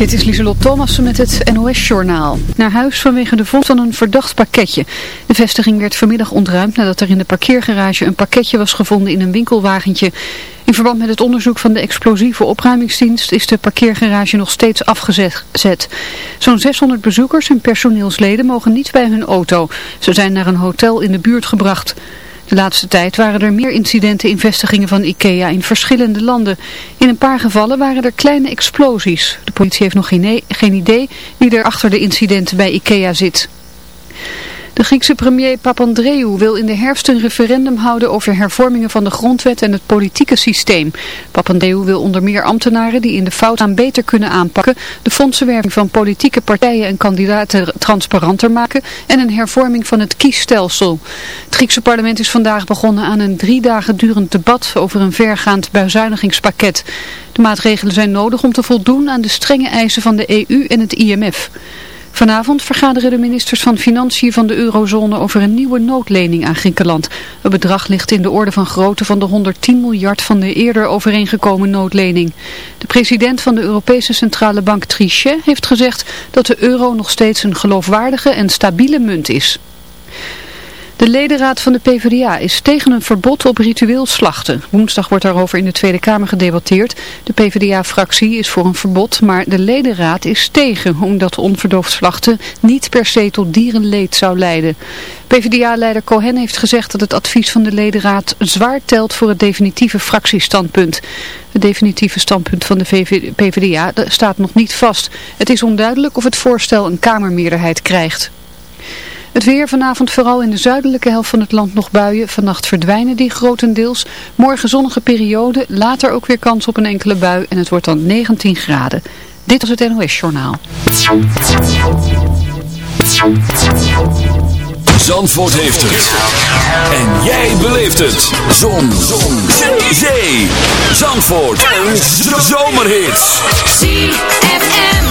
Dit is Lieselot Thomassen met het NOS-journaal. Naar huis vanwege de vondst van een verdacht pakketje. De vestiging werd vanmiddag ontruimd nadat er in de parkeergarage een pakketje was gevonden in een winkelwagentje. In verband met het onderzoek van de explosieve opruimingsdienst is de parkeergarage nog steeds afgezet. Zo'n 600 bezoekers en personeelsleden mogen niet bij hun auto. Ze zijn naar een hotel in de buurt gebracht. De laatste tijd waren er meer incidenten in vestigingen van IKEA in verschillende landen. In een paar gevallen waren er kleine explosies. De politie heeft nog geen, geen idee wie er achter de incidenten bij IKEA zit. De Griekse premier Papandreou wil in de herfst een referendum houden over hervormingen van de grondwet en het politieke systeem. Papandreou wil onder meer ambtenaren die in de fout aan beter kunnen aanpakken, de fondsenwerving van politieke partijen en kandidaten transparanter maken en een hervorming van het kiesstelsel. Het Griekse parlement is vandaag begonnen aan een drie dagen durend debat over een vergaand bezuinigingspakket. De maatregelen zijn nodig om te voldoen aan de strenge eisen van de EU en het IMF. Vanavond vergaderen de ministers van Financiën van de eurozone over een nieuwe noodlening aan Griekenland. Het bedrag ligt in de orde van grootte van de 110 miljard van de eerder overeengekomen noodlening. De president van de Europese Centrale Bank Trichet heeft gezegd dat de euro nog steeds een geloofwaardige en stabiele munt is. De ledenraad van de PvdA is tegen een verbod op ritueel slachten. Woensdag wordt daarover in de Tweede Kamer gedebatteerd. De PvdA-fractie is voor een verbod, maar de ledenraad is tegen, omdat onverdoofd slachten niet per se tot dierenleed zou leiden. PvdA-leider Cohen heeft gezegd dat het advies van de ledenraad zwaar telt voor het definitieve fractiestandpunt. Het definitieve standpunt van de PvdA staat nog niet vast. Het is onduidelijk of het voorstel een kamermeerderheid krijgt. Het weer vanavond vooral in de zuidelijke helft van het land nog buien. Vannacht verdwijnen die grotendeels. Morgen zonnige periode, later ook weer kans op een enkele bui en het wordt dan 19 graden. Dit was het NOS Journaal. Zandvoort heeft het. En jij beleeft het. Zon. Zon. Zee. Zandvoort. Een zomerhit. ZFM.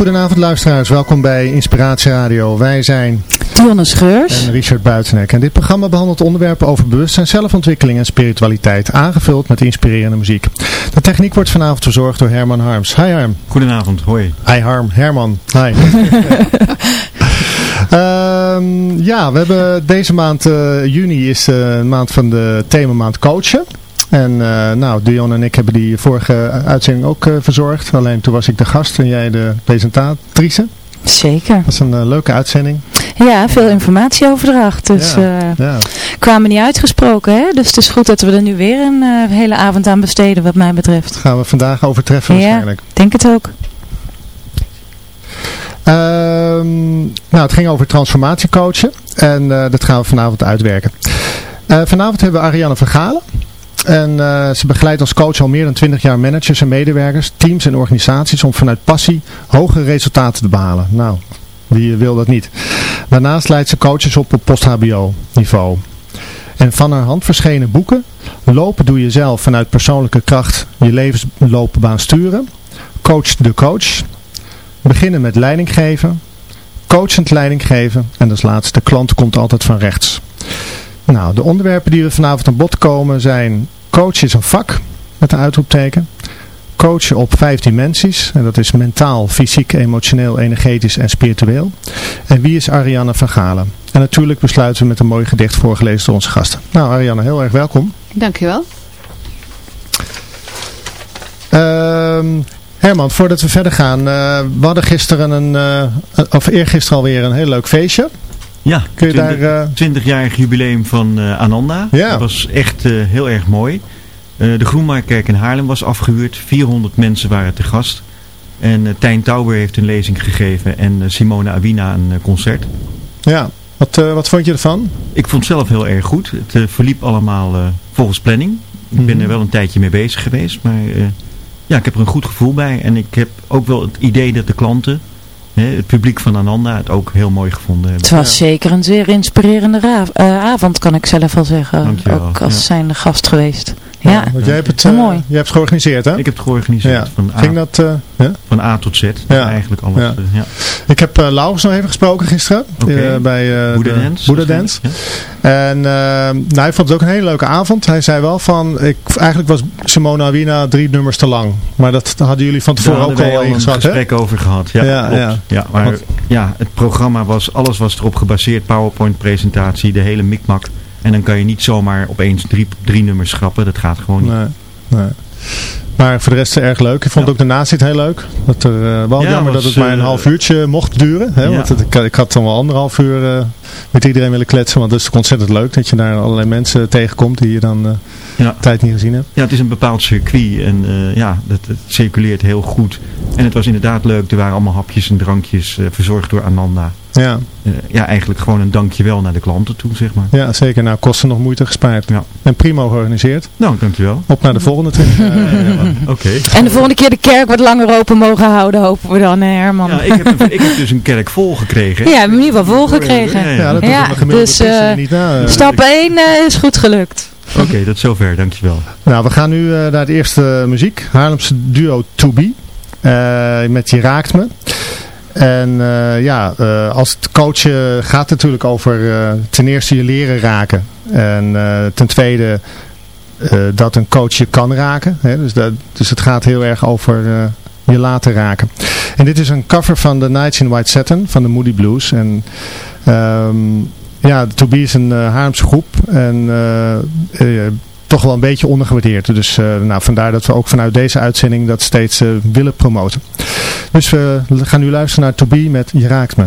Goedenavond luisteraars. Welkom bij Inspiratie Radio. Wij zijn Dionne Scheurs en Richard Buitenek. En dit programma behandelt onderwerpen over bewustzijn, zelfontwikkeling en spiritualiteit, aangevuld met inspirerende muziek. De techniek wordt vanavond verzorgd door Herman Harms. Hi Harm. Goedenavond, hoi. Hi Harm, Herman. Hi. um, ja, we hebben deze maand, uh, juni is de maand van de themamaand coachen. En uh, nou, Dion en ik hebben die vorige uitzending ook uh, verzorgd. Alleen toen was ik de gast en jij de presentatrice. Zeker. Dat is een uh, leuke uitzending. Ja, veel informatieoverdracht. Dus ja, ja. kwamen niet uitgesproken. Hè? Dus het is goed dat we er nu weer een hele avond aan besteden wat mij betreft. Dat gaan we vandaag overtreffen ja, waarschijnlijk. denk het ook. Um, nou, het ging over transformatiecoachen. En dat gaan we vanavond uitwerken. vanavond hebben we Ariane Vergalen. En uh, ze begeleidt als coach al meer dan 20 jaar managers en medewerkers, teams en organisaties om vanuit passie hogere resultaten te behalen. Nou, wie wil dat niet? Daarnaast leidt ze coaches op op post-HBO niveau. En van haar hand verschenen boeken, Lopen doe je zelf vanuit persoonlijke kracht je levensloopbaan sturen, Coach de coach, Beginnen met leiding geven, Coachend leiding geven en als laatste, de klant komt altijd van rechts. Nou, de onderwerpen die we vanavond aan bod komen zijn coach is een vak, met een uitroepteken. coachen op vijf dimensies. En dat is mentaal, fysiek, emotioneel, energetisch en spiritueel. En wie is Ariane van Galen? En natuurlijk besluiten we met een mooi gedicht voorgelezen door onze gasten. Nou Ariane, heel erg welkom. Dankjewel. Uh, Herman, voordat we verder gaan. Uh, we hadden gisteren een, uh, of eergisteren alweer een heel leuk feestje. Ja, Kun je 20, daar, 20-jarig jubileum van Ananda. Ja. Dat was echt heel erg mooi. de Groenmaarkerk in Haarlem was afgehuurd. 400 mensen waren te gast. En Tijn Tauber heeft een lezing gegeven en Simone Awina een concert. Ja, wat, wat vond je ervan? Ik vond het zelf heel erg goed. Het verliep allemaal volgens planning. Ik ben mhm. er wel een tijdje mee bezig geweest, maar ja, ik heb er een goed gevoel bij. En ik heb ook wel het idee dat de klanten, het publiek van Ananda, het ook heel mooi gevonden hebben. Het was zeker een zeer inspirerende uh, avond, kan ik zelf wel zeggen. Dankjewel. Ook als ja. zijnde gast geweest. Ja, want jij hebt het, uh, mooi. Jij hebt het georganiseerd, hè? Ik heb het georganiseerd. Van A, Ging dat, uh, ja? van A tot Z. Ja. Eigenlijk alles. Ja. ja. Ik heb uh, Laurens nog even gesproken gisteren. Okay. bij Buddha Dance. Buddha Dance. En nou, hij vond het ook een hele leuke avond. Hij zei wel van, ik, eigenlijk was Simona Awina drie nummers te lang. Maar dat hadden jullie van tevoren ook al ingezet, een gesprek over gehad. Ja, ja, ja. ja maar ja, het programma was, alles was erop gebaseerd. PowerPoint presentatie, de hele mikmak. En dan kan je niet zomaar opeens drie, drie nummers schrappen. Dat gaat gewoon niet. Nee, nee. Maar voor de rest erg leuk. Ik vond ook de nazit heel leuk. Dat er, uh, wel jammer dat het maar een uh, half uurtje mocht duren. Hè? Want het, ik, ik, had dan wel anderhalf uur uh, met iedereen willen kletsen. Want het is ontzettend leuk dat je daar allerlei mensen tegenkomt die je dan ja. tijd niet gezien hebt. Ja, het is een bepaald circuit. En ja, dat, het circuleert heel goed. En het was inderdaad leuk. Er waren allemaal hapjes en drankjes verzorgd door Ananda. Ja. Uh, ja, eigenlijk gewoon een dankjewel naar de klanten toe, zeg maar. Ja, zeker. Nou, kosten nog moeite gespaard. Ja. En prima georganiseerd. Nou, dankjewel. Op naar de volgende 20 uh, Oké. En de volgende keer de kerk wat langer open mogen houden, hopen we dan, hè, Herman. Ja, ik heb, ik heb dus een kerk vol gekregen. Ja, in ieder geval vol gekregen. Ja, dat ja, dus uh, niet na. stap 1 is goed gelukt. Oké, okay, tot zover. Dankjewel. Nou, we gaan nu naar de eerste muziek. Haarlemse duo To Be. met Je Raakt Me. En uh, ja, uh, als het coachen gaat natuurlijk over uh, ten eerste je leren raken. En ten tweede dat een coach je kan raken. Hè? Dus, dat, dus het gaat heel erg over je laten raken. En dit is een cover van The Nights in White Satin van de Moody Blues. En um, ja, Toby is een Haarlemse groep. En toch wel een beetje ondergewaardeerd. Dus nou, vandaar dat we ook vanuit deze uitzending dat steeds willen promoten. Dus we gaan nu luisteren naar Toby met Je raakt me.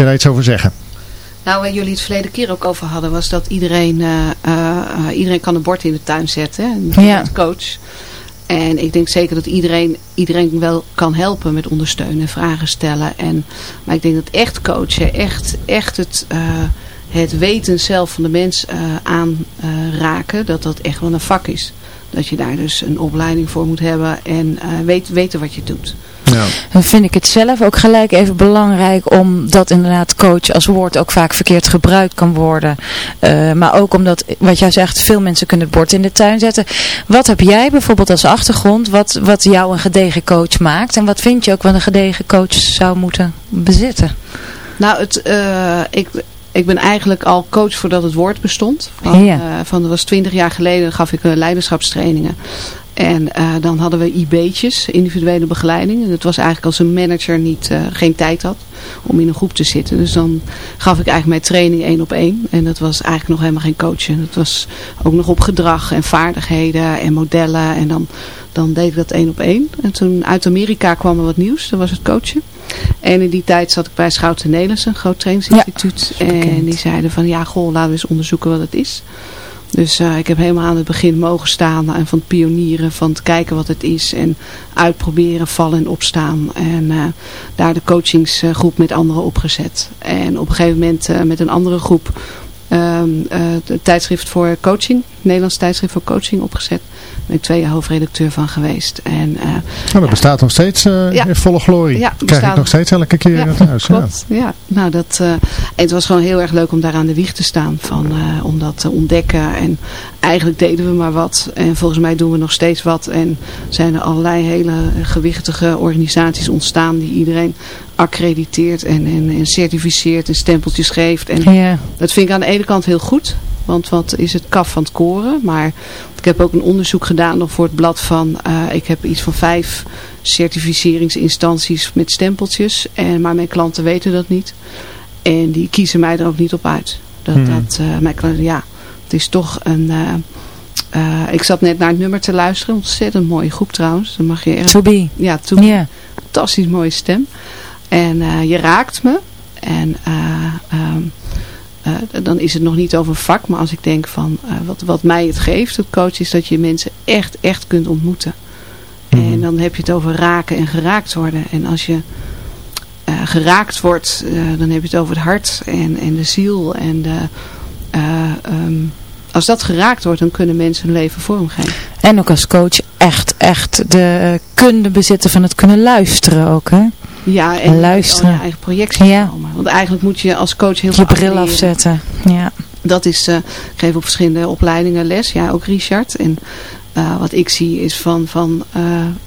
Kun je daar iets over zeggen? Nou, waar jullie het verleden keer ook over hadden, was dat iedereen, uh, uh, iedereen kan een bord in de tuin zetten. Hè? Ja. coach. En ik denk zeker dat iedereen, iedereen wel kan helpen met ondersteunen, vragen stellen. En, maar ik denk dat echt coachen, echt, echt het, uh, het weten zelf van de mens aanraken, dat dat echt wel een vak is. Dat je daar dus een opleiding voor moet hebben en weet, weten wat je doet. Ja. Dan vind ik het zelf ook gelijk even belangrijk omdat inderdaad coach als woord ook vaak verkeerd gebruikt kan worden. Uh, maar ook omdat, wat jij zegt, veel mensen kunnen het bord in de tuin zetten. Wat heb jij bijvoorbeeld als achtergrond wat, wat jou een gedegen coach maakt? En wat vind je ook wat een gedegen coach zou moeten bezitten? Nou, het, uh, ik, ik ben eigenlijk al coach voordat het woord bestond. Van, ja. uh, van dat was twintig jaar geleden gaf ik leiderschapstrainingen. En uh, dan hadden we IB'tjes, individuele begeleiding. En het was eigenlijk als een manager niet, uh, geen tijd had om in een groep te zitten. Dus dan gaf ik eigenlijk mijn training één op één. En dat was eigenlijk nog helemaal geen coachen. Dat was ook nog op gedrag en vaardigheden en modellen. En dan, dan deed ik dat één op één. En toen uit Amerika kwam er wat nieuws. Dat was het coachen. En in die tijd zat ik bij Schouten Nederlands, een groot trainingsinstituut. Ja, en die zeiden van ja, goh, laten we eens onderzoeken wat het is. Dus uh, ik heb helemaal aan het begin mogen staan en van het pionieren, van het kijken wat het is en uitproberen, vallen en opstaan. En uh, daar de coachingsgroep met anderen opgezet. En op een gegeven moment uh, met een andere groep um, het tijdschrift voor coaching, Nederlands tijdschrift voor coaching opgezet ben ik twee jaar hoofdredacteur van geweest. En, uh, dat bestaat nog steeds uh, in volle glorie. Ja, Krijg ik nog steeds elke keer in het huis. Klopt. Ja. nou dat, het was gewoon heel erg leuk om daar aan de wieg te staan. Van, om dat te ontdekken. En eigenlijk deden we maar wat. En volgens mij doen we nog steeds wat. En zijn er allerlei hele gewichtige organisaties ontstaan die iedereen accrediteert en, en, en certificeert en stempeltjes geeft. En ja. dat vind ik aan de ene kant heel goed. Want wat is het kaf van het koren. Maar ik heb ook een onderzoek gedaan nog voor het blad van... Uh, ik heb iets van vijf certificeringsinstanties met stempeltjes. En, maar mijn klanten weten dat niet. En die kiezen mij er ook niet op uit. Dat, hmm. dat uh, mijn klanten, ja, het is toch een... Uh, ik zat net naar het nummer te luisteren. Ontzettend mooie groep trouwens. Dan mag je echt... To be. Ja, to be. Yeah. Fantastisch mooie stem. En je raakt me. En... Um, uh, dan is het nog niet over vak, maar als ik denk van uh, wat, wat mij het geeft, het coach, is dat je mensen echt, echt kunt ontmoeten. Mm -hmm. En dan heb je het over raken en geraakt worden. En als je, uh, geraakt wordt, dan heb je het over het hart en, en de ziel. En de, ehm, als dat geraakt wordt, dan kunnen mensen hun leven vormgeven. En ook als coach echt, echt de kunde bezitten van het kunnen luisteren ook, hè? Ja, en, luisteren. je eigen projectie ja. komen. Want eigenlijk moet je als coach heel veel Je bril afzetten, ja. Dat is, uh, ik geef op verschillende opleidingen les, ja, ook Richard. En uh, wat ik zie is van, van uh,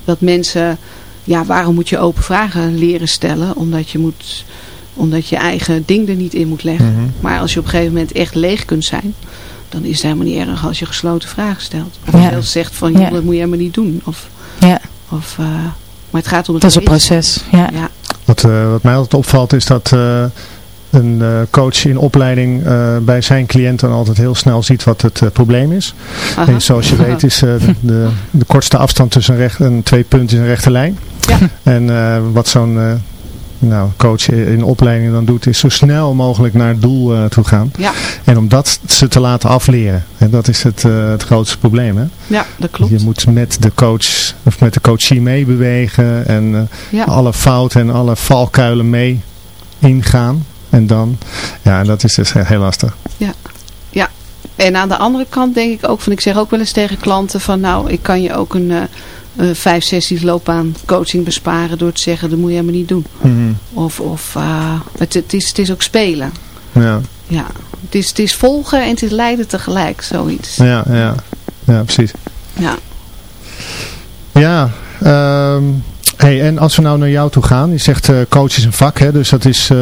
dat mensen, ja, waarom moet je open vragen leren stellen? Omdat je moet, omdat je eigen ding er niet in moet leggen. Mm -hmm. Maar als je op een gegeven moment echt leeg kunt zijn, dan is het helemaal niet erg als je gesloten vragen stelt. Of ja. je zegt van, ja. dat moet je helemaal niet doen. Of, ja. of, maar het gaat om het Dat is een proces, ja. ja. Wat, uh, wat mij altijd opvalt is dat uh, een uh, coach in opleiding bij zijn cliënten altijd heel snel ziet wat het probleem is. En zoals je weet is de, de, de, kortste afstand tussen een, recht, een twee punten is een rechte lijn. Ja. En wat zo'n nou, coach in opleiding dan doet, is zo snel mogelijk naar het doel uh, toe gaan. Ja. En om dat ze te laten afleren. En dat is het, uh, het grootste probleem. Hè? Ja, dat klopt. Je moet met de coach of met de coachie meebewegen en uh, ja. alle fouten en alle valkuilen mee ingaan. En dan, ja, dat is dus heel lastig. Ja. En aan de andere kant denk ik ook van, ik zeg ook wel eens tegen klanten van, nou, ik kan je ook een uh, vijf sessies loopbaan coaching besparen door te zeggen dat moet je helemaal niet doen. Mm -hmm. Of, of uh, het, het, is, het is ook spelen. Ja. Ja. Het is, het is volgen en het is leiden tegelijk, zoiets. Ja, ja. Ja, precies. Ja. Ja, um, Hey, en als we nou naar jou toe gaan, je zegt uh, coach is een vak, hè, dus dat is, uh,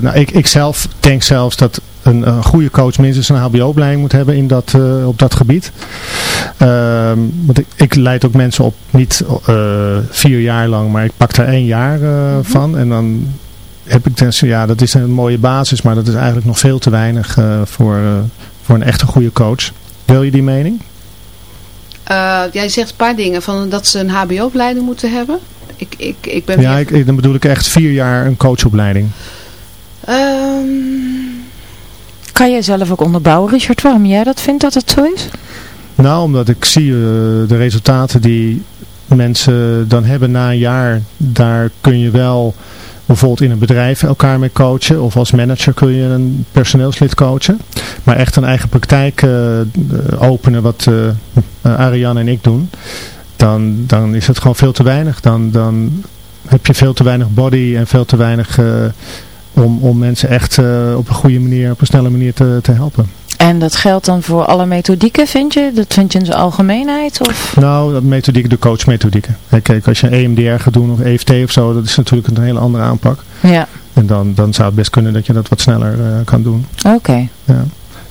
nou, ik, ik zelf denk zelfs dat een, een goede coach minstens een hbo-opleiding moet hebben in dat, uh, op dat gebied. Uh, want ik, ik, leid ook mensen op, niet vier jaar lang, maar ik pak daar één jaar mm van en dan heb ik dus, ja, dat is een mooie basis, maar dat is eigenlijk nog veel te weinig voor, voor een echte goede coach. Deel je die mening? jij zegt een paar dingen, van dat ze een hbo-opleiding moeten hebben. Ik, ik, ik ben ja, ik, dan bedoel ik echt vier jaar een coachopleiding. Kan jij zelf ook onderbouwen, Richard, waarom jij dat vindt dat het zo is? Nou, omdat ik zie uh, de resultaten die mensen dan hebben na een jaar. Daar kun je wel bijvoorbeeld in een bedrijf elkaar mee coachen. Of als manager kun je een personeelslid coachen. Maar echt een eigen praktijk uh, openen wat uh, Ariane en ik doen dan, dan is het gewoon veel te weinig. Dan, dan heb je veel te weinig body en veel te weinig om, om mensen echt uh, op een goede manier, op een snelle manier te, te helpen. En dat geldt dan voor alle methodieken, vind je? Dat vind je in zijn algemeenheid? Of? Nou, dat methodiek, de coachmethodieken. Kijk, als je EMDR gaat doen of EFT of zo, dat is natuurlijk een hele andere aanpak. Ja. En dan, dan zou het best kunnen dat je dat wat sneller uh, kan doen. Oké. Ja.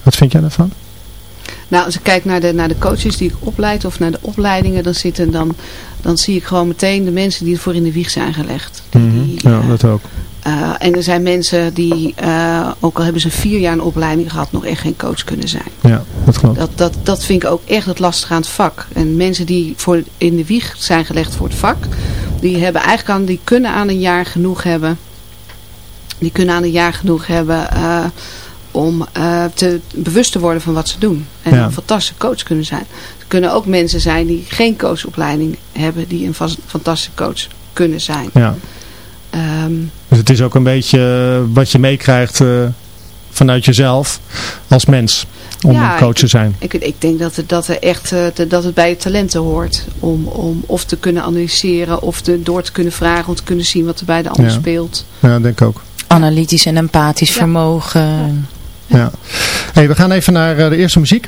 Wat vind jij daarvan? Nou, als ik kijk naar de, naar de coaches die ik opleid of naar de opleidingen, dan, zitten, dan, dan zie ik gewoon meteen de mensen die ervoor in de wieg zijn gelegd. Die, mm -hmm. ja, dat ook. Uh, en er zijn mensen die, uh, ook al hebben ze vier jaar een opleiding gehad, nog echt geen coach kunnen zijn. Ja, dat klopt. Dat, dat, dat vind ik ook echt het lastige aan het vak. En mensen die voor in de wieg zijn gelegd voor het vak, die, hebben eigenlijk aan, die kunnen aan een jaar genoeg hebben. Die kunnen aan een jaar genoeg hebben... Uh, om te, bewust te worden van wat ze doen. En een fantastische coach kunnen zijn. Er kunnen ook mensen zijn die geen coachopleiding hebben, die een fantastische coach kunnen zijn. Ja. Um, dus het is ook een beetje eh, wat je meekrijgt uh, vanuit jezelf als mens om ja, een coach te zijn. Ik, ik, ik denk dat het, dat, er echt, uh, dat het bij je talenten hoort. Om, om of te kunnen analyseren of te, door te kunnen vragen om te kunnen zien wat er bij de ander ja. speelt. Ja, denk ik ook. Analytisch en empathisch vermogen. Ja. Hey, we gaan even naar uh, de eerste muziek.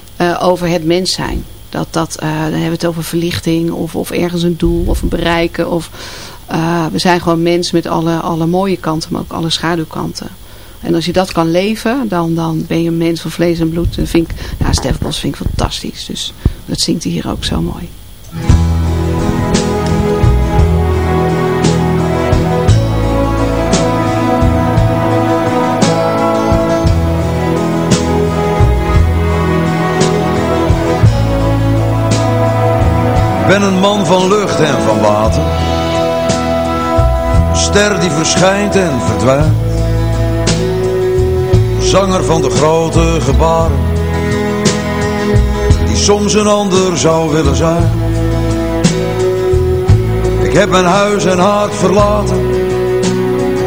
Over het mens zijn. Dat, dat, dan hebben we het over verlichting. Of, of ergens een doel. Of een bereiken. Of, we zijn gewoon mensen met alle, alle mooie kanten. Maar ook alle schaduwkanten. En als je dat kan leven, dan, dan ben je een mens van vlees en bloed. En vind ik, ja, Stef Bos vind ik fantastisch. Dus dat zingt hij hier ook zo mooi. Ben een man van lucht en van water. Een ster die verschijnt en verdwijnt. Zanger van de grote gebaren. Die soms een ander zou willen zijn. Ik heb mijn huis en hart verlaten.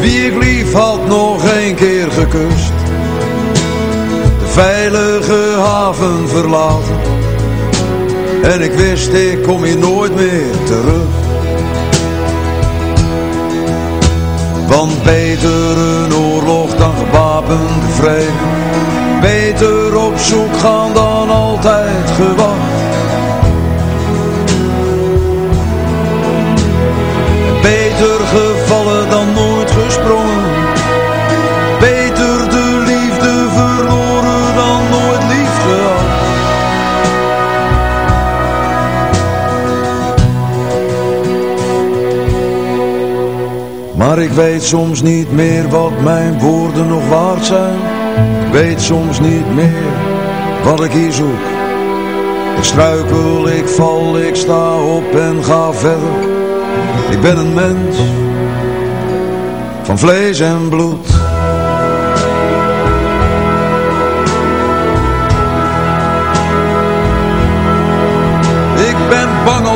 Wie ik lief had nog een keer gekust. De veilige haven verlaten en ik wist ik kom hier nooit meer terug. Want beter een oorlog dan gewapende vrede. Beter op zoek gaan dan altijd gewacht. Beter gevallen dan nooit gesprongen Maar ik weet soms niet meer wat mijn woorden nog waard zijn. Ik weet soms niet meer wat ik hier zoek. Ik struikel, ik val, ik sta op en ga verder. Ik ben een mens van vlees en bloed.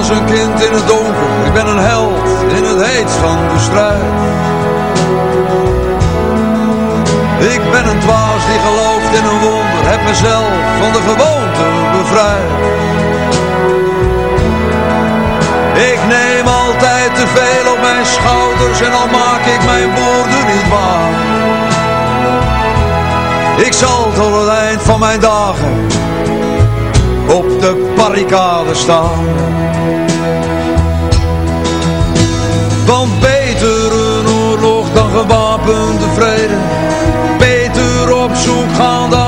Als een kind in het donker. Ik ben een held in het heet van de strijd. Ik ben een dwaas die gelooft in een wonder, heb mezelf van de gewoonte bevrijd. Ik neem altijd te veel op mijn schouders en al maak ik mijn woorden niet waar. Ik zal tot het eind van mijn dagen de barricade staan. Want beter een oorlog dan gewapende vrede. Beter op zoek gaan dan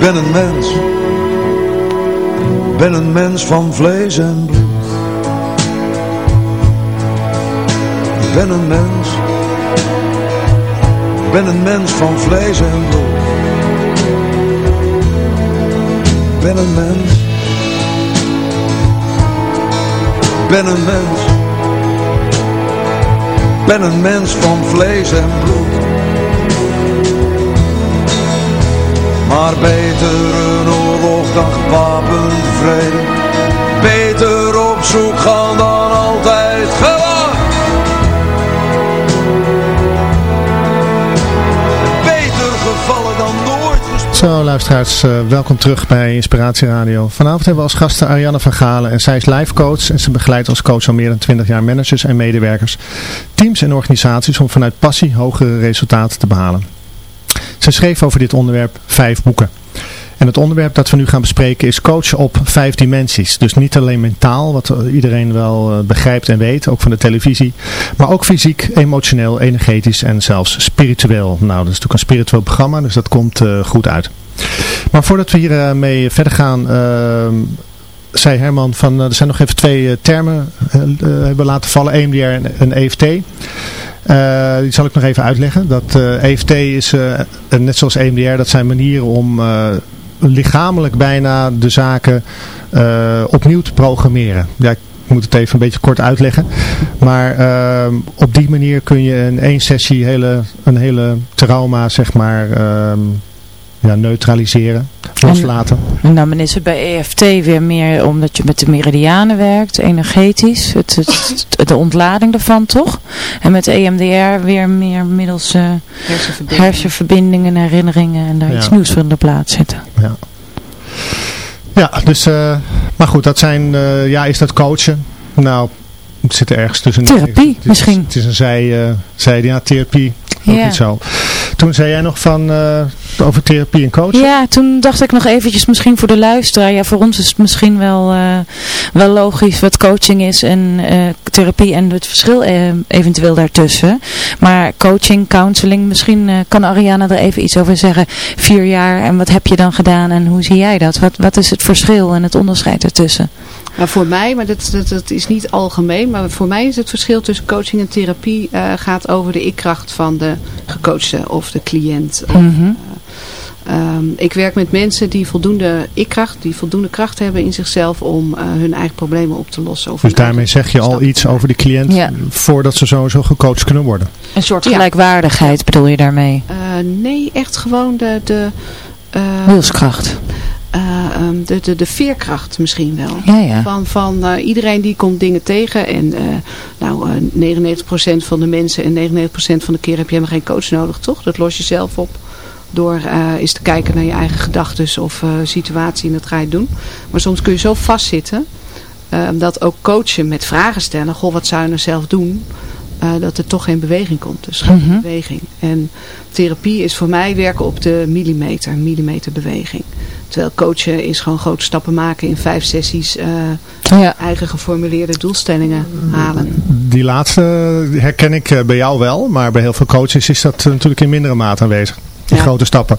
Ben een mens, ben een mens van vlees en bloed. Ik ben een mens, ben een mens van vlees en bloed. Ben een mens, ben een mens, ben een mens van vlees en bloed. Maar beter een oorlog dan gewapend vrede Beter op zoek gaan dan altijd gewacht Beter gevallen dan nooit Zo luisteraars, uh, welkom terug bij Inspiratie Radio. Vanavond hebben we als gasten Ariane van Galen en zij is life coach en ze begeleidt als coach al meer dan 20 jaar managers en medewerkers, teams en organisaties om vanuit passie hogere resultaten te behalen. Schreef over dit onderwerp vijf boeken. En het onderwerp dat we nu gaan bespreken is coachen op vijf dimensies. Dus niet alleen mentaal, wat iedereen wel begrijpt en weet, ook van de televisie. Maar ook fysiek, emotioneel, energetisch en zelfs spiritueel. Nou, dat is natuurlijk een spiritueel programma, dus dat komt uh, goed uit. Maar voordat we hiermee mee verder gaan, uh, zei Herman van, er zijn nog even twee termen hebben laten vallen, EMDR en, en EFT. Uh, die zal ik nog even uitleggen. Dat EFT is, uh, net zoals EMDR, dat zijn manieren om lichamelijk bijna de zaken opnieuw te programmeren. Ja, ik moet het even een beetje kort uitleggen. Maar op die manier kun je in één sessie hele, een hele trauma, zeg maar, ehm, ja, neutraliseren, loslaten. En, dan is het bij EFT weer meer omdat je met de meridianen werkt, energetisch, het, het, de ontlading ervan toch? En met EMDR weer meer middels uh, hersenverbindingen. hersenverbindingen, herinneringen en daar iets nieuws van de plaats zetten. Ja. Ja, dus, uh, maar goed, dat zijn, uh, ja, is dat coachen? Nou, het zit er ergens tussen. Therapie, misschien. Het is een zij, uh, zij ja, therapie. Ook ja. niet zo. Toen zei jij nog van uh, over therapie en coaching. Ja, toen dacht ik nog eventjes misschien voor de luisteraar. Ja, voor ons is het misschien wel, uh, wel logisch wat coaching is en uh, therapie en het verschil eventueel daartussen. Maar coaching, counseling, misschien kan Ariana er even iets over zeggen. Vier jaar en wat heb je dan gedaan en hoe zie jij dat? Wat, wat is het verschil en het onderscheid ertussen? Nou, voor mij, maar dat, dat, dat, is niet algemeen, maar voor mij is het verschil tussen coaching en therapie uh, gaat over de ikkracht van de gecoachte of de cliënt. Mm -hmm. uh, um, ik werk met mensen die voldoende ikkracht, die voldoende kracht hebben in zichzelf om uh, hun eigen problemen op te lossen. dus daarmee zeg je al iets over de cliënt ja. voordat ze sowieso gecoacht kunnen worden? Een soort gelijkwaardigheid ja. bedoel je daarmee? nee, echt gewoon de... de Wilskracht. Uh, de, de, de veerkracht misschien wel. Ja, ja. Van, van uh, iedereen die komt dingen tegen. En uh, nou, 99% van de mensen en 99% van de keer heb je helemaal geen coach nodig, toch? Dat los je zelf op. Door eens te kijken naar je eigen gedachten of situatie en dat ga je doen. Maar soms kun je zo vastzitten. dat ook coachen met vragen stellen. Goh, wat zou je nou zelf doen? Dat er toch geen beweging komt. Dus geen mm -hmm. beweging. En therapie is voor mij werken op de millimeter. Millimeter beweging. Terwijl coachen is gewoon grote stappen maken in vijf sessies uh, ja. eigen geformuleerde doelstellingen halen. Die laatste herken ik bij jou wel, maar bij heel veel coaches is dat natuurlijk in mindere mate aanwezig. Die ja. grote stappen.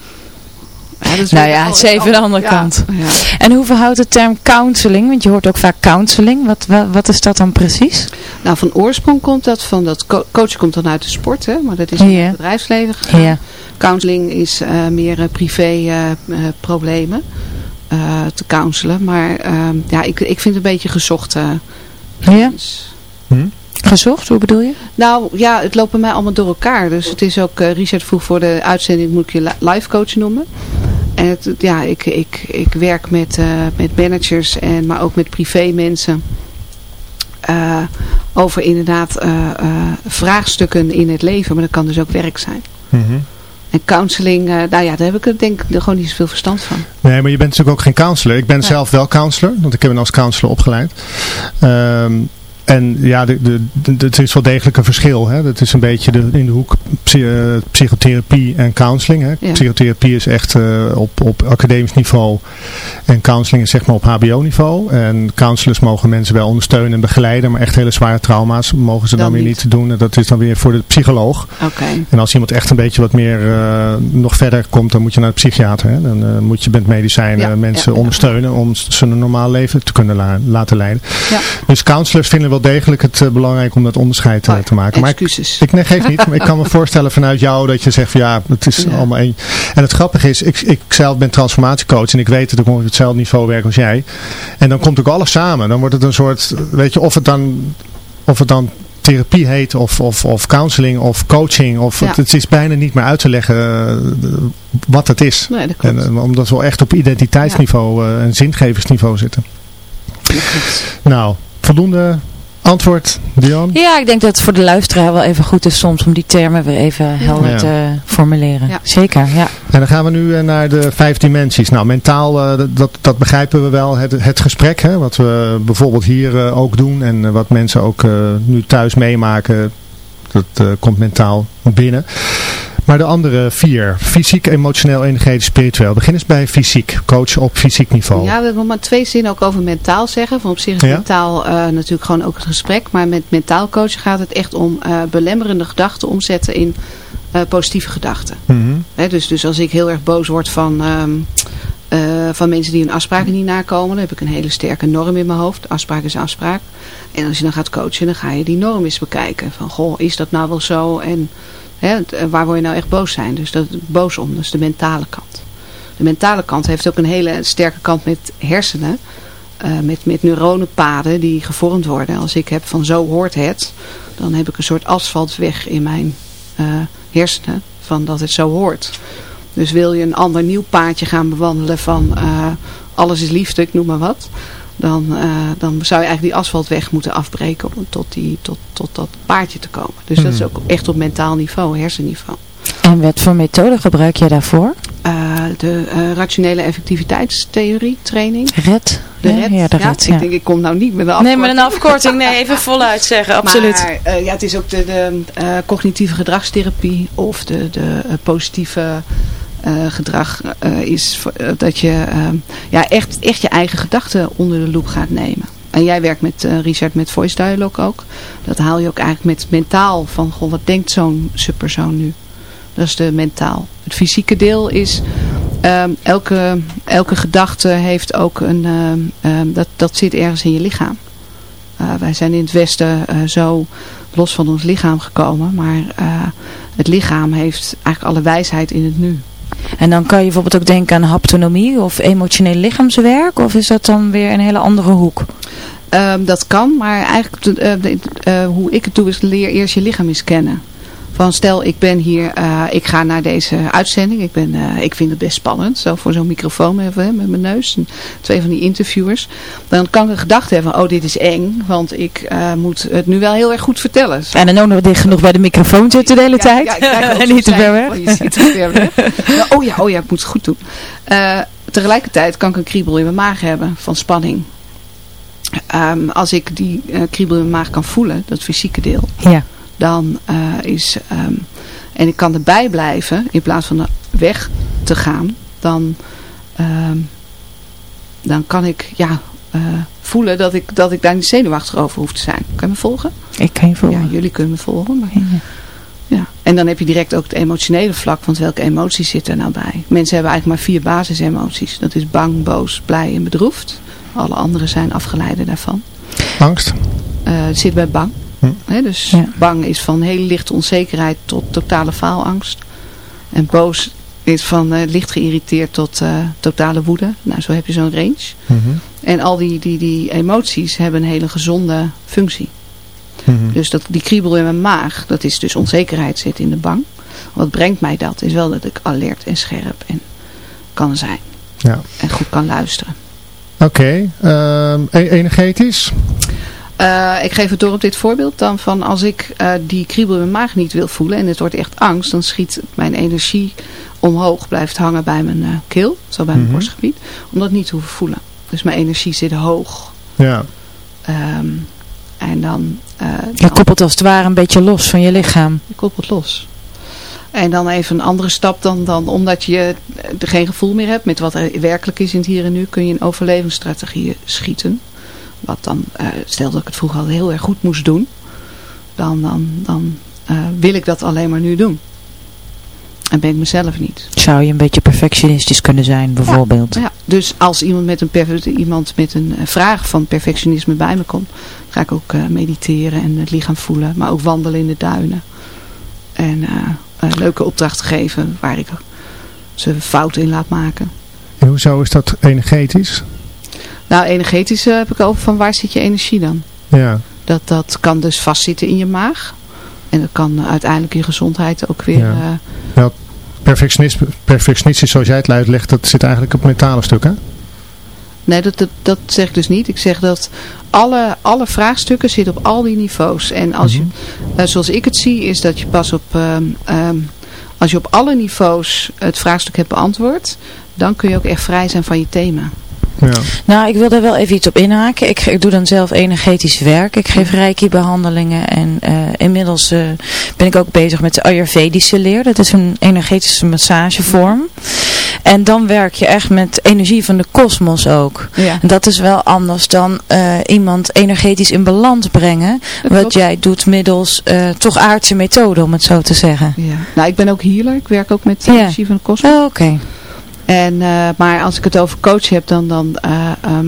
Ja, nou ja, het is even de andere ja, kant. Ja. En hoe verhoudt de term counseling? Want je hoort ook vaak counseling. Wat, wat, wat, is dat dan precies? Nou, van oorsprong komt dat van dat co coachen komt dan uit de sport, hè, maar dat is in yeah. het bedrijfsleven gegaan. Yeah. Counseling is uh, meer uh, privé problemen te counselen. Maar ehm, ja, ik, ik vind het een beetje gezocht. ja? Hm? Gezocht, hoe bedoel je? Nou ja, het loopt bij mij allemaal door elkaar. Dus het is ook, uh, Richard vroeg voor de uitzending, moet ik je life coach noemen. En het, ja, ik, ik, ik werk met, uh, met managers, en, maar ook met privé mensen. Uh, over inderdaad vraagstukken in het leven, maar dat kan dus ook werk zijn. Mm -hmm. En counseling, nou ja, daar heb ik denk ik gewoon niet zoveel verstand van. Nee, maar je bent natuurlijk ook geen counselor. Ik ben nee. zelf wel counselor, want ik heb hem als counselor opgeleid. Um, en ja, de, de, de, het is wel degelijk een verschil. Hè? Dat is een beetje de, in de hoek psy psychotherapie en counseling. Hè? Ja. Psychotherapie is echt uh, op, op academisch niveau. En counseling is zeg maar op hbo niveau. En counselors mogen mensen wel ondersteunen en begeleiden. Maar echt hele zware trauma's mogen ze dan, dan weer niet. niet doen. En dat is dan weer voor de psycholoog. Okay. En als iemand echt een beetje wat meer uh, nog verder komt, dan moet je naar de psychiater. Hè? Dan uh, moet je met medicijnen ja, mensen ja, ondersteunen om ze een normaal leven te kunnen la laten leiden. Dus counselors vinden wel degelijk het uh, belangrijk om dat onderscheid uh, te maken. Maar excuses. ik, ik nee, geef niet. Maar ik kan me voorstellen vanuit jou dat je zegt van ja, het is ja. allemaal één. En het grappige is, ik, ik zelf ben transformatiecoach en ik weet dat ik op hetzelfde niveau werk als jij. En dan komt ook alles samen. Dan wordt het een soort, weet je, of het dan, of het dan therapie heet of, of, of counseling of coaching. Of ja. het, het, is bijna niet meer uit te leggen uh, wat het is. Nee, dat en, uh, omdat we echt op identiteitsniveau ja. en zingeversniveau zitten. Nou, voldoende Antwoord, Dion? Ja, ik denk dat het voor de luisteraar wel even goed is soms om die termen weer even helder ja. te formuleren. Ja. Zeker, ja. En dan gaan we nu naar de vijf dimensies. Nou, mentaal, uh, dat, dat begrijpen we wel. Het, het gesprek, hè, wat we bijvoorbeeld hier uh, ook doen en wat mensen ook nu thuis meemaken, dat komt mentaal binnen. Maar de andere vier, fysiek, emotioneel, energetisch, spiritueel. Begin eens bij fysiek, coach op fysiek niveau. Ja, we hebben maar twee zinnen ook over mentaal zeggen. Van op zich is ja? mentaal uh, natuurlijk gewoon ook het gesprek. Maar met mentaal coachen gaat het echt om uh, belemmerende gedachten omzetten in uh, positieve gedachten. Mm -hmm. He, dus, dus als ik heel erg boos word van... Um, van mensen die hun afspraken niet nakomen. Dan heb ik een hele sterke norm in mijn hoofd. Afspraak is afspraak. En als je dan gaat coachen, dan ga je die norm eens bekijken. Van, goh, is dat nou wel zo? En hè, waar word je nou echt boos zijn? Dus dat boos om, dus de mentale kant. De mentale kant heeft ook een hele sterke kant met hersenen. Uh, met, met neuronenpaden die gevormd worden. Als ik heb van zo hoort het, dan heb ik een soort asfaltweg in mijn uh, hersenen van dat het zo hoort. Dus wil je een ander nieuw paadje gaan bewandelen van alles is liefde, ik noem maar wat. Dan, dan zou je eigenlijk die asfaltweg moeten afbreken om tot, die, tot, tot dat paardje te komen. Dus dat is hmm. ook echt op mentaal niveau, hersenniveau. En wat voor methode gebruik jij daarvoor? Uh, de uh, rationele effectiviteitstheorie training. RED? De RED, ja, de RED, ja. Ik denk, ik kom nou niet met een afkorting. Nee, met een afkorting. Nee, even voluit zeggen, absoluut. Maar uh, ja, het is ook de, de cognitieve gedragstherapie of de, de positieve gedrag is dat je ja, echt, echt je eigen gedachten onder de loep gaat nemen. En jij werkt met Richard met Voice Dialogue ook. Dat haal je ook eigenlijk met mentaal van, goh, wat denkt zo'n subpersoon nu? Dat is de mentaal. Het fysieke deel is... Um, elke, elke gedachte heeft ook een... Um, dat, dat zit ergens in je lichaam. Uh, wij zijn in het Westen uh, zo los van ons lichaam gekomen. Maar uh, het lichaam heeft eigenlijk alle wijsheid in het nu. En dan kan je bijvoorbeeld ook denken aan haptonomie of emotioneel lichaamswerk? Of is dat dan weer een hele andere hoek? Um, dat kan, maar eigenlijk hoe ik het doe is leer eerst je lichaam eens kennen. Van stel, ik ben hier, uh, ik ga naar deze uitzending. Ik, ben, uh, ik vind het best spannend. Zo voor zo'n microfoon even, met mijn neus. En twee van die interviewers. Dan kan ik een gedachte hebben oh dit is eng. Want ik uh, moet het nu wel heel erg goed vertellen. Zo. En dan ook nog dicht genoeg bij de microfoon zitten de hele ja, tijd. Ja, en niet te ver weg. Je zit te ver weg. oh ja, oh ja, ik moet het goed doen. tegelijkertijd kan ik een kriebel in mijn maag hebben van spanning. Um, als ik die kriebel in mijn maag kan voelen, dat fysieke deel. Ja dan uh, is, um, en ik kan erbij blijven in plaats van weg te gaan, dan, um, dan kan ik ja, uh, voelen dat ik, dat ik daar niet zenuwachtig over hoef te zijn. Kan je me volgen? Ik kan je volgen. Ja, jullie kunnen me volgen. Maar, ja. ja. En dan heb je direct ook het emotionele vlak, want welke emoties zitten er nou bij? Mensen hebben eigenlijk maar vier basisemoties. Dat is bang, boos, blij en bedroefd. Alle andere zijn afgeleiden daarvan. Angst? Uh, zit bij bang. Hm. dus bang is van hele lichte onzekerheid tot totale faalangst. En boos is van uh, licht geïrriteerd tot uh, totale woede. Nou, zo heb je zo'n range. Mhm. En al die, die, die emoties hebben een hele gezonde functie. Mhm. Dus dat, die kriebel in mijn maag, dat is dus onzekerheid zit in de bang. Wat brengt mij dat? Is wel dat ik alert en scherp en kan zijn. Ja. En goed kan luisteren. Oké, okay. Ehm, e-, energetisch? Uh, ik geef het door op dit voorbeeld dan van als ik uh, die kriebel in mijn maag niet wil voelen en het wordt echt angst, dan schiet mijn energie omhoog, blijft hangen bij mijn uh, keel, zo bij mijn mm -hmm. borstgebied, om dat niet te hoeven voelen. Dus mijn energie zit hoog. Ja. Um, en dan, Je koppelt als het ware een beetje los van je lichaam. Je koppelt los. En dan even een andere stap dan, dan omdat je er geen gevoel meer hebt met wat er werkelijk is in het hier en nu, kun je een overlevingsstrategie schieten. Wat dan, uh, stel dat ik het vroeger al heel erg goed moest doen. Dan, dan, dan uh, wil ik dat alleen maar nu doen. En ben ik mezelf niet. Zou je een beetje perfectionistisch kunnen zijn bijvoorbeeld? Ja, ja. dus als iemand met, een iemand met een eh, vraag van perfectionisme bij me komt. Ga ik ook uh, mediteren en het lichaam voelen. Maar ook wandelen in de duinen. En uh, leuke opdrachten geven waar ik ze fouten in laat maken. En hoezo is dat energetisch? Nou, energetisch heb ik over van waar zit je energie dan? Ja. Dat, dat kan dus vastzitten in je maag. En dat kan uiteindelijk je gezondheid ook weer... Ja. Ja perfectionisme, perfectionistisch zoals jij het uitlegt, dat zit eigenlijk op mentale stuk, hè? Nee, dat, dat, dat zeg ik dus niet. Ik zeg dat alle, alle vraagstukken zitten op al die niveaus. En als mm -hmm. je, uh, zoals ik het zie, is dat je pas op... Um, um, als je op alle niveaus het vraagstuk hebt beantwoord, dan kun je ook echt vrij zijn van je thema. Ja. Nou, ik wil daar wel even iets op inhaken. Ik, ik doe dan zelf energetisch werk. Ik geef reiki-behandelingen en uh, inmiddels uh, ben ik ook bezig met de Ayurvedische leer. Dat is een energetische massagevorm. En dan werk je echt met energie van de kosmos ook. Ja. En dat is wel anders dan uh, iemand energetisch in balans brengen. Dat wat jij doet middels toch aardse methode, om het zo te zeggen. Ja. Nou, ik ben ook healer. Ik werk ook met energie van de kosmos. Oh, oké. En, maar als ik het over coachen heb, dan, dan ehm,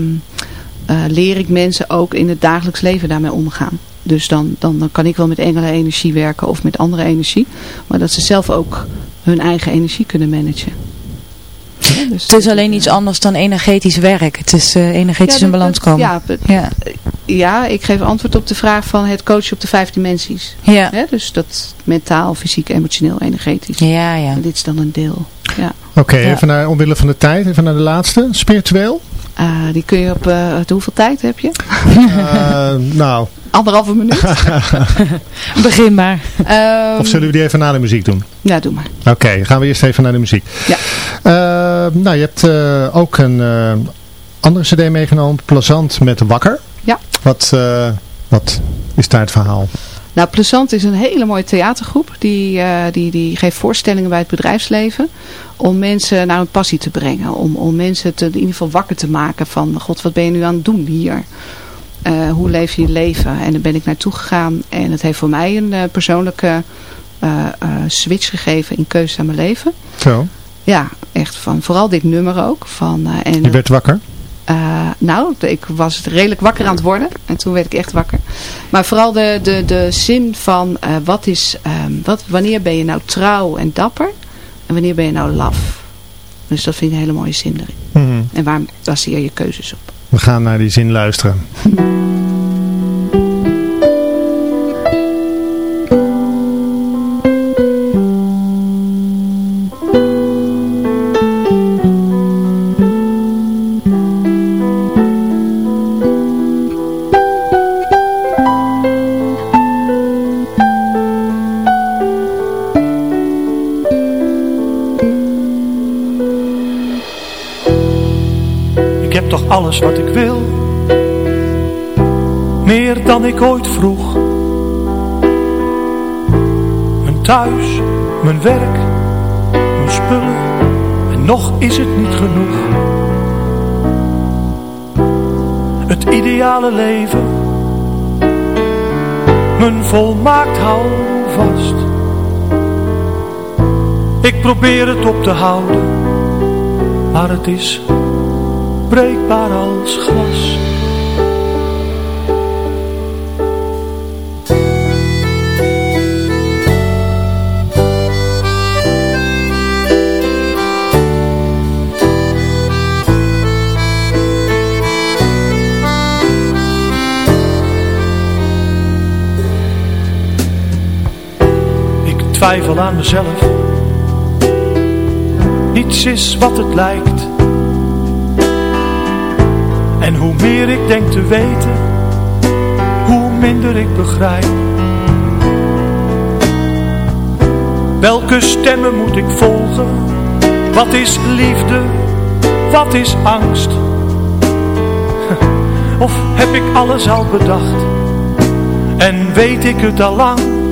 leer ik mensen ook in het dagelijks leven daarmee omgaan. Dus dan, dan, dan kan ik wel met engelen energie werken of met andere energie. Maar dat ze zelf ook hun eigen energie kunnen managen. Dus het is alleen iets anders dan energetisch werk. Het is uh, energetisch in balans komen. Ja, ja. ja, ik geef antwoord op de vraag van het coachen op de vijf dimensies. Ja. dus dat mentaal, fysiek, emotioneel, energetisch. Ja, ja. En dit is dan een deel. Ja. Oké, even naar, omwille van de tijd, even naar de laatste. Spiritueel? Uh, die kun je op, uh, hoeveel tijd heb je? Uh, nou, anderhalve minuut. Begin maar. Um, of zullen we die even na de muziek doen? Ja, doe maar. Oké, okay, gaan we eerst even naar de muziek. Ja. Uh, nou, je hebt uh, ook een uh, andere cd meegenomen, Plazant met Wakker. Ja. Wat, wat is daar het verhaal? Nou, Plezant is een hele mooie theatergroep. Die, uh, die, die geeft voorstellingen bij het bedrijfsleven. Om mensen naar hun passie te brengen. Om, om mensen te, in ieder geval wakker te maken van... God, wat ben je nu aan het doen hier? Uh, hoe leef je je leven? En daar ben ik naartoe gegaan. En het heeft voor mij een uh, persoonlijke switch gegeven in keuze aan mijn leven. Zo? Ja, echt van vooral dit nummer ook. Van, en, je werd wakker? Uh, nou, ik was redelijk wakker aan het worden. En toen werd ik echt wakker. Maar vooral de, de, de zin van uh, wat is, um, wat, wanneer ben je nou trouw en dapper? En wanneer ben je nou laf? Dus dat vind ik een hele mooie zin erin. Mm -hmm. En waar baseer je keuzes op? We gaan naar die zin luisteren. alles wat ik wil. Meer dan ik ooit vroeg. Mijn thuis, mijn werk, mijn spullen. En nog is het niet genoeg. Het ideale leven. Mijn volmaakt hou vast. Ik probeer het op te houden. Maar het is breekbaar als glas. Ik twijfel aan mezelf. Niets is wat het lijkt en hoe meer ik denk te weten, hoe minder ik begrijp. Welke stemmen moet ik volgen? Wat is liefde? Wat is angst? Of heb ik alles al bedacht? En weet ik het al lang?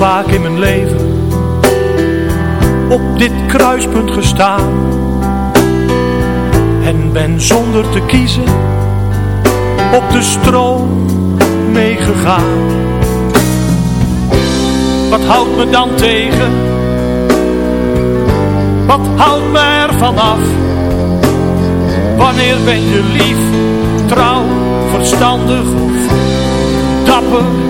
Vaak in mijn leven op dit kruispunt gestaan en ben zonder te kiezen op de stroom meegegaan. Wat houdt me dan tegen? Wat houdt me ervan af? Wanneer ben je lief, trouw, verstandig of dapper?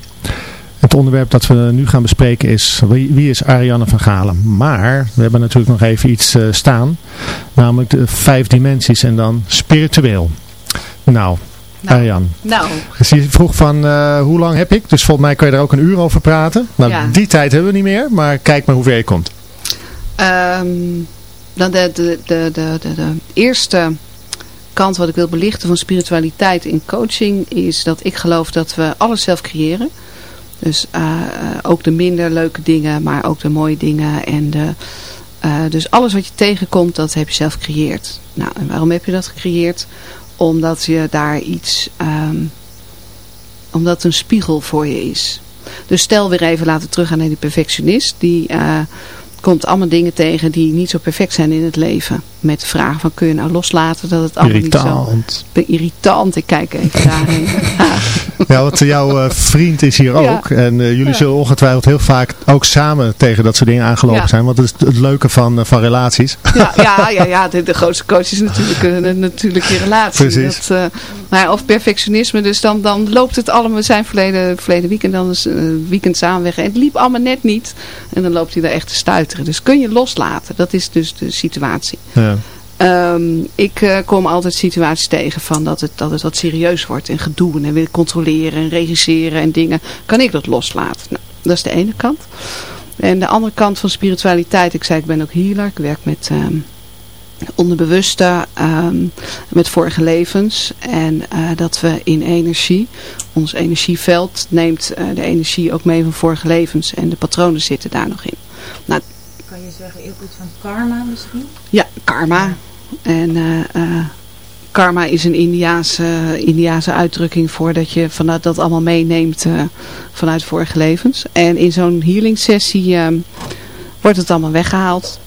Het onderwerp dat we nu gaan bespreken is wie, wie is Ariane van Galen. Maar we hebben natuurlijk nog even iets uh, staan. Namelijk de vijf dimensies en dan spiritueel. Nou, nou, Ariane. Nou. Dus je vroeg van uh, hoe lang heb ik? Dus volgens mij kan je er ook een uur over praten. Nou, ja. die tijd hebben we niet meer. Maar kijk maar hoe ver je komt. Um, dan de, de, de, de, de, eerste kant wat ik wil belichten van spiritualiteit in coaching is dat ik geloof dat we alles zelf creëren. Dus uh, ook de minder leuke dingen, maar ook de mooie dingen. En de, uh, dus alles wat je tegenkomt, dat heb je zelf gecreëerd. Nou, en waarom heb je dat gecreëerd? Omdat je daar iets, um, omdat het een spiegel voor je is. Dus stel weer even laten teruggaan naar die perfectionist. Die komt allemaal dingen tegen die niet zo perfect zijn in het leven. Met de vraag van kun je nou loslaten dat het allemaal irritant. niet zo... Irritant. Ik kijk even daarheen. ja, want jouw uh, vriend is hier ook. En uh, jullie ja. zullen ongetwijfeld heel vaak ook samen tegen dat soort dingen aangelopen ja. zijn. Want dat is het leuke van, uh, van relaties. Ja, ja, ja, ja de, de grootste coach is natuurlijk, natuurlijk je relatie. Precies. Dat, nou of perfectionisme. Dus dan, dan loopt het allemaal. We zijn verleden, verleden weekend dan is weekend samen weg. En het liep allemaal net niet. En dan loopt hij daar echt te Dus kun je loslaten. Dat is dus de situatie. Ja. Um, ik uh, kom altijd situaties tegen van dat het, dat het wat serieus wordt en gedoe en wil controleren en regisseren en dingen. Kan ik dat loslaten? Nou, dat is de ene kant. En de andere kant van spiritualiteit, ik zei ik ben ook healer, ik werk met um, onderbewuste, um, met vorige levens. En uh, dat we in energie, ons energieveld neemt uh, de energie ook mee van vorige levens en de patronen zitten daar nog in. Nou, kan je zeggen ook iets van karma misschien? Ja, karma. En uh, uh, karma is een Indiaanse, Indiaanse uitdrukking voor dat je vanuit dat allemaal meeneemt uh, vanuit vorige levens. En in zo'n healing sessie wordt het allemaal weggehaald.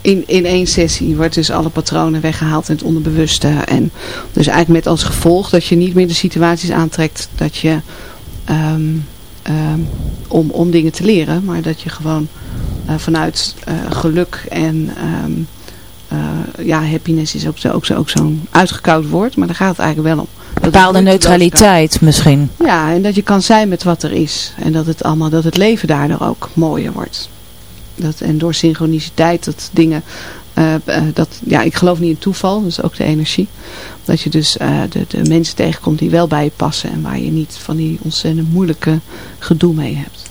in, in één sessie wordt dus alle patronen weggehaald in het onderbewuste. En dus eigenlijk met als gevolg dat je niet meer de situaties aantrekt dat je... Um, um, om, om dingen te leren, maar dat je gewoon uh, vanuit uh, geluk en um, uh, ja, happiness is ook zo'n ook zo, ook zo'n uitgekoud woord, maar daar gaat het eigenlijk wel om. Bepaalde neutraliteit misschien. Ja, en dat je kan zijn met wat er is. En dat het, allemaal, dat het leven daardoor ook mooier wordt. Dat, en door synchroniciteit dat dingen dat, ja, ik geloof niet in toeval, is ook de energie. Dat je dus uh, de, de mensen tegenkomt die wel bij je passen en waar je niet van die ontzettend moeilijke gedoe mee hebt.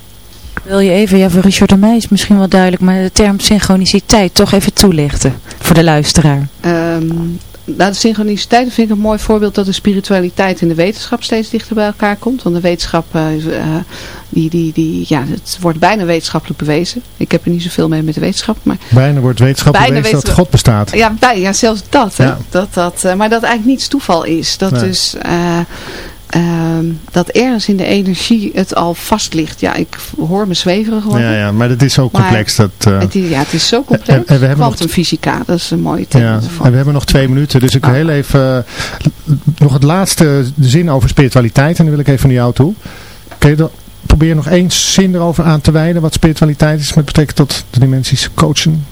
Wil je even, ja voor Richard en mij is misschien wel duidelijk, maar de term synchroniciteit toch even toelichten voor de luisteraar. Um, nou, de synchroniciteit vind ik een mooi voorbeeld dat de spiritualiteit in de wetenschap steeds dichter bij elkaar komt. Want de wetenschap, uh, die, die, die, ja, het wordt bijna wetenschappelijk bewezen. Ik heb er niet zoveel mee met de wetenschap. Maar bijna wordt wetenschappelijk bewezen wetenschap... dat God bestaat. Ja, bij, ja zelfs dat. Ja. Hè? dat, dat uh, maar dat eigenlijk niets toeval is. Dat nee. dus... Uh, uh, dat ergens in de energie het al vast ligt. Ja, ik hoor me zweverig worden. Ja, ja maar dat is zo complex. Maar dat, uh... het is, ja, het is zo complex. En, en Quantumfysica, nog... dat is een mooie term. Ja, en we hebben nog twee minuten, dus ik wil ah. heel even uh, nog het laatste zin over spiritualiteit. En dan wil ik even naar jou toe. Kun je er, probeer nog één zin erover aan te wijden wat spiritualiteit is met betrekking tot de dimensies coachen?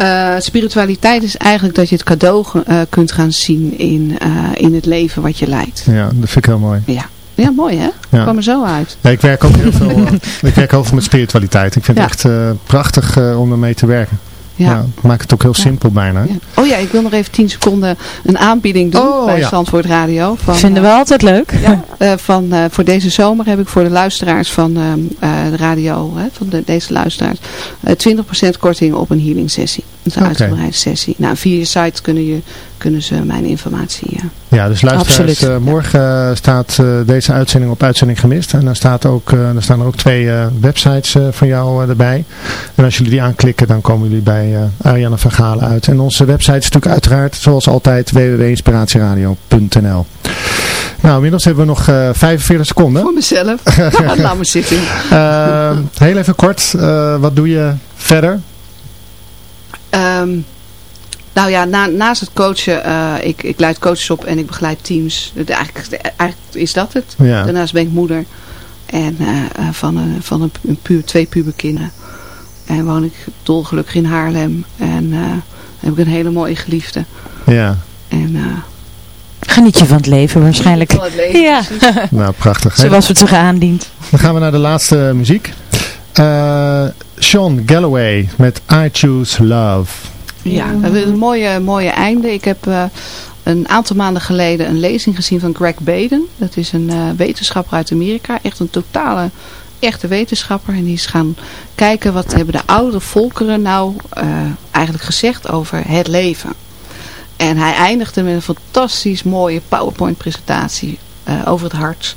Uh, spiritualiteit is eigenlijk dat je het cadeau uh, kunt gaan zien in, uh, in het leven wat je leidt. Ja, dat vind ik heel mooi. Ja, ja mooi hè? Ja. kwam er zo uit. Ja, ik werk ook heel veel, ik werk heel veel met spiritualiteit. Ik vind ja. het echt prachtig om ermee te werken. Ja. ja maakt het ook heel simpel bijna. Ja. Oh ja, ik wil nog even 10 seconden een aanbieding doen oh, bij ja. Zandvoort Radio. Van, Vinden we altijd leuk. Uh, van, uh, voor deze zomer heb ik voor de luisteraars van uh, de radio, van de, deze luisteraars, 20% korting op een healing sessie. Dat is een okay. uitgebreide sessie. Nou, via je site kunnen, je, kunnen ze mijn informatie... Ja, ja dus luisteraars, uh, morgen uh, staat uh, deze uitzending op uitzending gemist. En dan, staat ook, dan staan er ook twee websites van jou erbij. En als jullie die aanklikken, dan komen jullie bij Ariane van Galen uit. En onze website is natuurlijk uiteraard, zoals altijd, www.inspiratieradio.nl Nou, inmiddels hebben we nog 45 seconden. Voor mezelf. Laat me zitten. heel even kort, wat doe je verder? Um, nou ja, na, naast het coachen, uh, ik, ik leid coaches op en ik begeleid teams. Eigenlijk, eigenlijk is dat het. Daarnaast ben ik moeder en, uh, van, een, van een, een puur, twee puberkinderen. En woon ik dolgelukkig in Haarlem. En heb ik een hele mooie geliefde. Ja. En... Geniet je van het leven waarschijnlijk. Van het leven, ja. nou, prachtig. Zoals het zich aandient. Dan gaan we naar de laatste muziek. Uh, Sean Galloway met I Choose Love. Ja, een mooie, mooie einde. Ik heb uh, een aantal maanden geleden een lezing gezien van Greg Baden. Dat is een uh, wetenschapper uit Amerika. Echt een totale, echte wetenschapper. En die is gaan kijken wat hebben de oude volkeren nou uh, eigenlijk gezegd over het leven. En hij eindigde met een fantastisch mooie PowerPoint presentatie over het hart.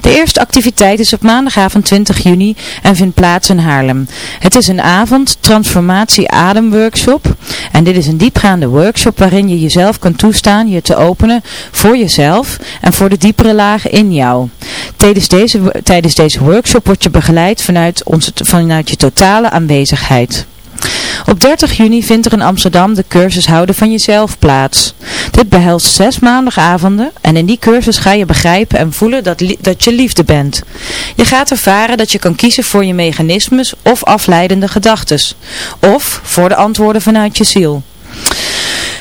De eerste activiteit is op maandagavond 20 juni en vindt plaats in Haarlem. Het is een avond transformatie adem workshop. En dit is een diepgaande workshop waarin je jezelf kan toestaan je te openen voor jezelf en voor de diepere lagen in jou. Tijdens deze, tijdens deze workshop word je begeleid vanuit, vanuit je totale aanwezigheid. Op 30 juni vindt er in Amsterdam de cursus Houden van Jezelf plaats. Dit behelst zes maandagavonden en in die cursus ga je begrijpen en voelen dat, dat je liefde bent. Je gaat ervaren dat je kan kiezen voor je mechanismes of afleidende gedachtes. Of voor de antwoorden vanuit je ziel.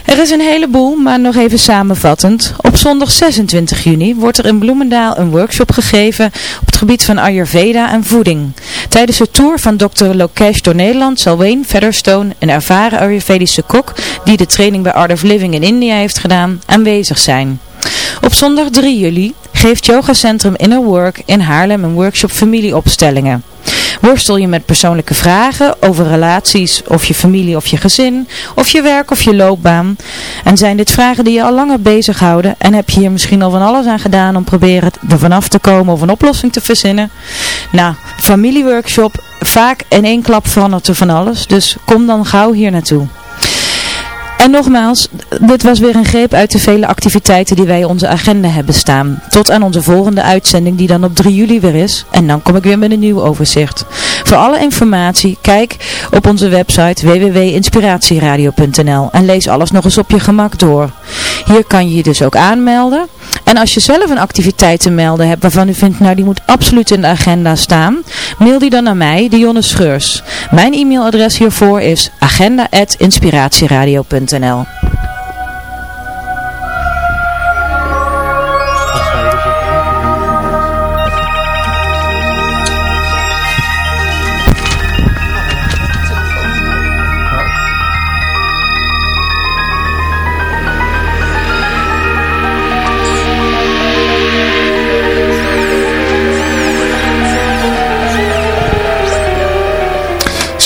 Er is een heleboel, maar nog even samenvattend. Op zondag 26 juni wordt er in Bloemendaal een workshop gegeven op het gebied van Ayurveda en voeding. Tijdens de tour van Dr. Lokesh door Nederland zal Wayne Featherstone, een ervaren Ayurvedische kok die de training bij Art of Living in India heeft gedaan, aanwezig zijn. Op zondag 3 juli geeft Yoga Centrum Inner Work in Haarlem een workshop familieopstellingen. Worstel je met persoonlijke vragen over relaties of je familie of je gezin, of je werk of je loopbaan? En zijn dit vragen die je al langer bezighouden en heb je hier misschien al van alles aan gedaan om proberen er vanaf te komen of een oplossing te verzinnen? Nou, familieworkshop, vaak in één klap verandert er van alles, dus kom dan gauw hier naartoe. En nogmaals, dit was weer een greep uit de vele activiteiten die wij onze agenda hebben staan. Tot aan onze volgende uitzending die dan op 3 juli weer is. En dan kom ik weer met een nieuw overzicht. Voor alle informatie kijk op onze website www.inspiratieradio.nl en lees alles nog eens op je gemak door. Hier kan je je dus ook aanmelden. En als je zelf een activiteit te melden hebt waarvan u vindt, nou die moet absoluut in de agenda staan, mail die dan naar mij, Dionne Scheurs. Mijn e-mailadres hiervoor is agenda.inspiratieradio.nl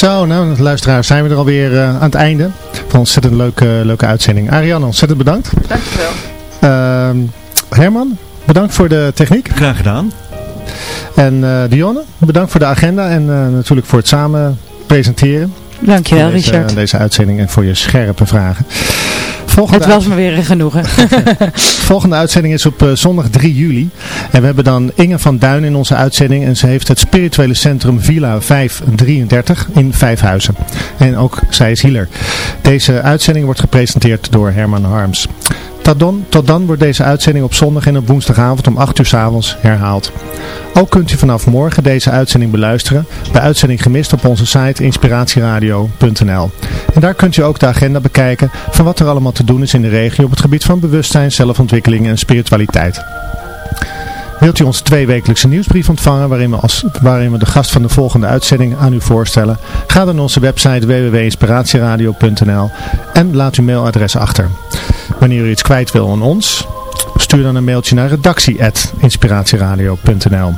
Zo, nou luisteraars, zijn we er alweer uh, aan het einde van een ontzettend leuke, leuke uitzending. Ariane, ontzettend bedankt. Dankjewel. Uh, Herman, bedankt voor de techniek. Graag gedaan. En uh, Dionne, bedankt voor de agenda en uh, natuurlijk voor het samen presenteren. Dankjewel, deze, Richard. Deze uitzending en voor je scherpe vragen. Volgende het was me weer een genoegen. Volgende uitzending is op uh, zondag 3 juli. En we hebben dan Inge van Duin in onze uitzending. En ze heeft het spirituele centrum Villa 533 in Vijfhuizen. En ook zij is healer. Deze uitzending wordt gepresenteerd door Herman Harms. Tot dan, tot dan wordt deze uitzending op zondag en op woensdagavond om 8 uur s avonds herhaald. Ook kunt u vanaf morgen deze uitzending beluisteren. De uitzending gemist op onze site inspiratieradio.nl. En daar kunt u ook de agenda bekijken van wat er allemaal te doen is in de regio op het gebied van bewustzijn, zelfontwikkeling en spiritualiteit. Wilt u onze tweewekelijkse nieuwsbrief ontvangen waarin we, als, waarin we de gast van de volgende uitzending aan u voorstellen? Ga dan naar onze website www.inspiratieradio.nl en laat uw mailadres achter. Wanneer u iets kwijt wil aan ons, stuur dan een mailtje naar redactie.inspiratieradio.nl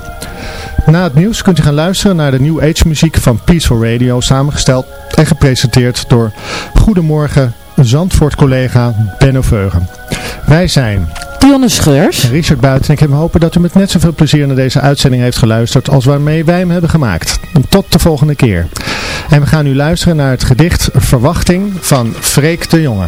Na het nieuws kunt u gaan luisteren naar de New Age muziek van Peaceful Radio, samengesteld en gepresenteerd door Goedemorgen Zandvoort collega Benno Veugen. Wij zijn Dionne Scheurs. Richard Buiten. Ik heb hopen dat u met net zoveel plezier naar deze uitzending heeft geluisterd als waarmee wij hem hebben gemaakt. Tot de volgende keer. En we gaan nu luisteren naar het gedicht Verwachting van Freek de Jonge.